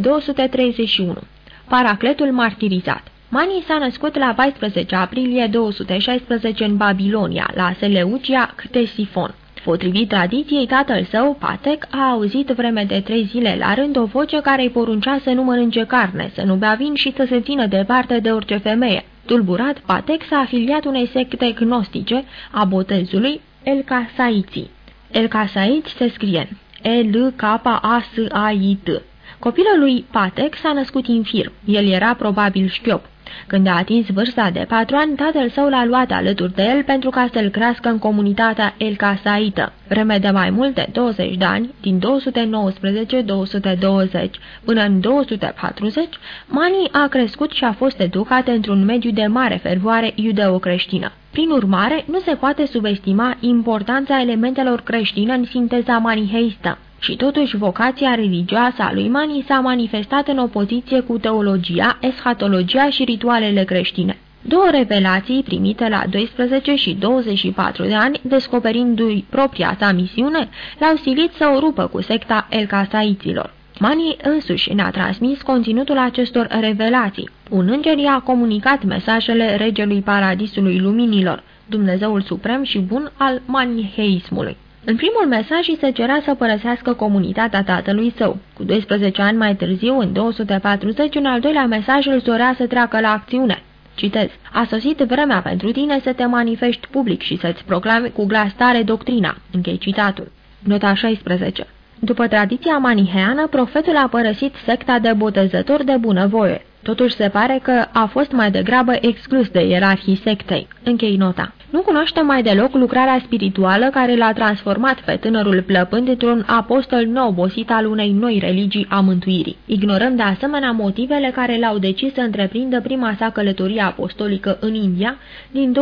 231. Paracletul martirizat Mani s-a născut la 14 aprilie 216 în Babilonia, la Seleucia Ctesifon. Potrivit tradiției, tatăl său, Patec, a auzit vreme de trei zile la rând o voce care îi poruncea să nu mănânce carne, să nu bea vin și să se țină departe de orice femeie. Tulburat, Patec s-a afiliat unei secte gnostice a botezului El Casaiții. El Casaiți se scrie E-L-K-A-S-A-I-T. Copilul lui Patec s-a născut infirm. El era probabil șchiop. Când a atins vârsta de patru ani, tatăl său l-a luat alături de el pentru ca să-l crească în comunitatea El Casaită. Vreme de mai mult de 20 de ani, din 219-220 până în 240, Mani a crescut și a fost educat într-un mediu de mare fervoare iudeo-creștină. Prin urmare, nu se poate subestima importanța elementelor creștine în sinteza maniheistă. Și totuși vocația religioasă a lui Mani s-a manifestat în opoziție cu teologia, eschatologia și ritualele creștine. Două revelații primite la 12 și 24 de ani, descoperindu-i propria sa misiune, l-au silit să o rupă cu secta Elcasaiților. Mani însuși ne-a transmis conținutul acestor revelații. Un înger i-a comunicat mesajele regelui paradisului luminilor, Dumnezeul suprem și bun al maniheismului. În primul mesaj îi se cerea să părăsească comunitatea tatălui său. Cu 12 ani mai târziu, în 240, un al doilea mesaj îl dorea să treacă la acțiune. Citez, a sosit vremea pentru tine să te manifesti public și să-ți proclami cu glas tare doctrina. Închei citatul. Nota 16 După tradiția maniheană, profetul a părăsit secta de botezători de bunăvoie. Totuși se pare că a fost mai degrabă exclus de ierarhii sectei. Închei nota. Nu cunoaște mai deloc lucrarea spirituală care l-a transformat pe tânărul plăpând într-un apostol neobosit al unei noi religii a mântuirii. Ignorăm de asemenea motivele care l-au decis să întreprindă prima sa călătorie apostolică în India din 240-241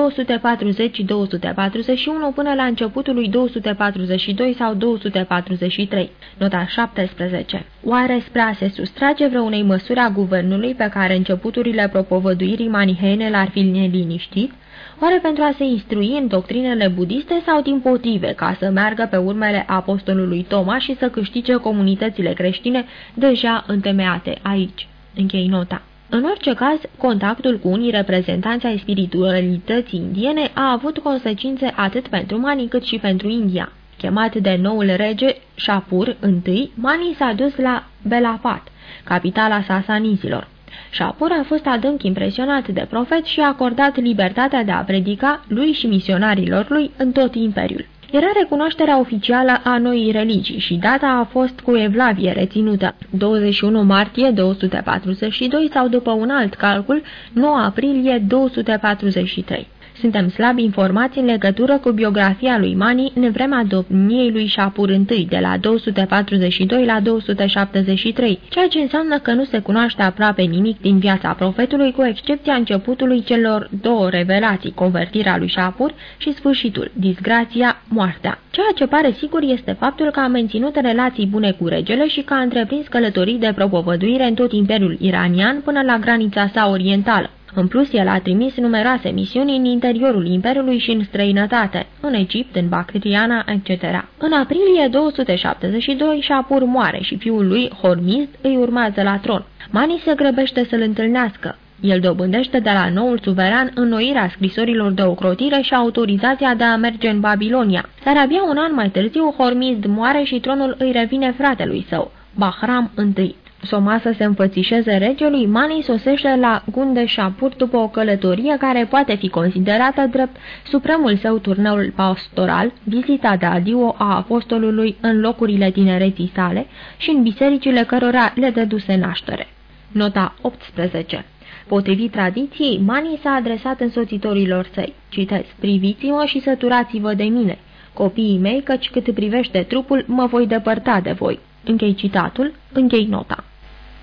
până la începutul lui 242 sau 243. Nota 17. Oare spre a se sustrage vreunei măsuri a guvernului pe care începuturile propovăduirii maniheene l-ar fi neliniștit? Oare pentru a se instrui în doctrinele budiste sau din potrive, ca să meargă pe urmele apostolului Toma și să câștige comunitățile creștine deja întemeiate aici? Închei nota. În orice caz, contactul cu unii reprezentanți ai spiritualității indiene a avut consecințe atât pentru Mani cât și pentru India. Chemat de noul rege Shapur I, Mani s-a dus la Belapat, capitala sasanizilor. Shapur a fost adânc impresionat de profet și a acordat libertatea de a predica lui și misionarilor lui în tot imperiul. Era recunoașterea oficială a noii religii și data a fost cu evlavie reținută, 21 martie 242 sau după un alt calcul, 9 aprilie 243. Suntem slabi informați în legătură cu biografia lui Mani în vremea domniei lui Shapur I, de la 242 la 273, ceea ce înseamnă că nu se cunoaște aproape nimic din viața profetului, cu excepția începutului celor două revelații, convertirea lui Shapur și sfârșitul, disgrația, moartea. Ceea ce pare sigur este faptul că a menținut relații bune cu regele și că a întreprins călătorii de propovăduire în tot imperiul iranian până la granița sa orientală. În plus, el a trimis numeroase misiuni în interiorul Imperiului și în străinătate, în Egipt, în Bactriana, etc. În aprilie 272, Shapur moare și fiul lui, Hormizd, îi urmează la tron. Mani se grăbește să-l întâlnească. El dobândește de la noul suveran înnoirea scrisorilor de ocrotire și autorizația de a merge în Babilonia. Dar abia un an mai târziu, Hormizd moare și tronul îi revine fratelui său, Bahram I. Soma să se înfățișeze regelui, Mani sosește la Gunde Shapur după o călătorie care poate fi considerată drept supremul său turneul pastoral, vizita de adio a apostolului în locurile tinereții sale și în bisericile cărora le dăduse naștere. Nota 18 Potrivit tradiției, Mani s-a adresat însoțitorilor săi. Citez, priviți-mă și săturați-vă de mine. Copiii mei, căci cât privește trupul, mă voi depărta de voi. Închei citatul, închei nota.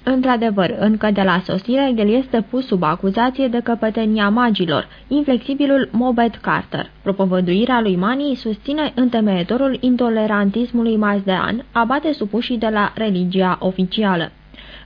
Într-adevăr, încă de la sosire, el este pus sub acuzație de căpătenia magilor, inflexibilul Mobet Carter. Propovăduirea lui Mani susține întemeietorul intolerantismului mazdean, abate supușii de la religia oficială.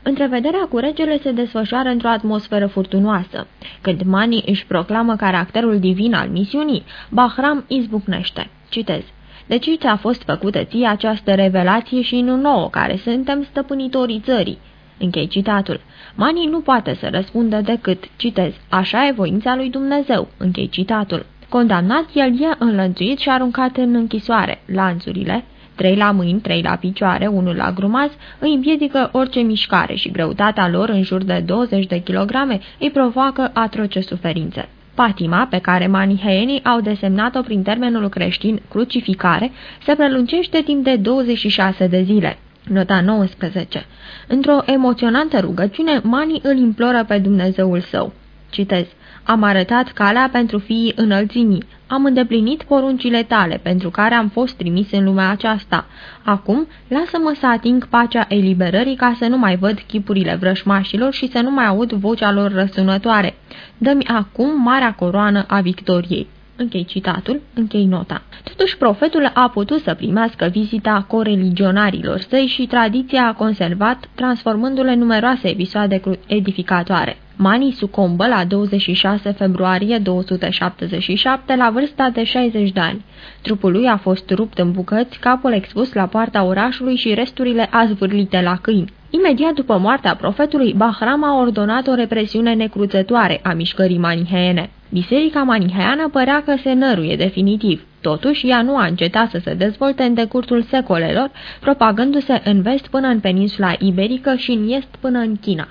Întrevederea cu regele se desfășoară într-o atmosferă furtunoasă. Când Mani își proclamă caracterul divin al misiunii, Bahram izbucnește. Citez. De ce ți-a fost făcută ție această revelație și nu nouă, care suntem stăpânitorii țării? Închei citatul. Mani nu poate să răspundă decât, citez, așa e voința lui Dumnezeu. Închei citatul. Condamnat, el e înlănțuit și aruncat în închisoare. Lanțurile, trei la mâini, trei la picioare, unul la grumaz, îi împiedică orice mișcare și greutatea lor, în jur de 20 de kilograme, îi provoacă atroce suferințe. Patima, pe care maniheenii au desemnat-o prin termenul creștin crucificare, se prelungește timp de 26 de zile. Nota 19. Într-o emoționantă rugăciune, Mani îl imploră pe Dumnezeul său. Citez. Am arătat calea pentru fiii înălțimii. Am îndeplinit poruncile tale, pentru care am fost trimis în lumea aceasta. Acum, lasă-mă să ating pacea eliberării ca să nu mai văd chipurile vrășmașilor și să nu mai aud vocea lor răsunătoare. Dă-mi acum marea coroană a victoriei. Închei citatul, închei nota. Totuși, profetul a putut să primească vizita coreligionarilor săi și tradiția a conservat, transformându-le numeroase episoade edificatoare. Mani sucombă la 26 februarie 277 la vârsta de 60 de ani. Trupul lui a fost rupt în bucăți, capul expus la poarta orașului și resturile azvârlite la câini. Imediat după moartea profetului, Bahram a ordonat o represiune necruțătoare a mișcării maniheene. Biserica maniheană părea că se năruie definitiv. Totuși, ea nu a încetat să se dezvolte în decursul secolelor, propagându-se în vest până în peninsula iberică și în est până în China.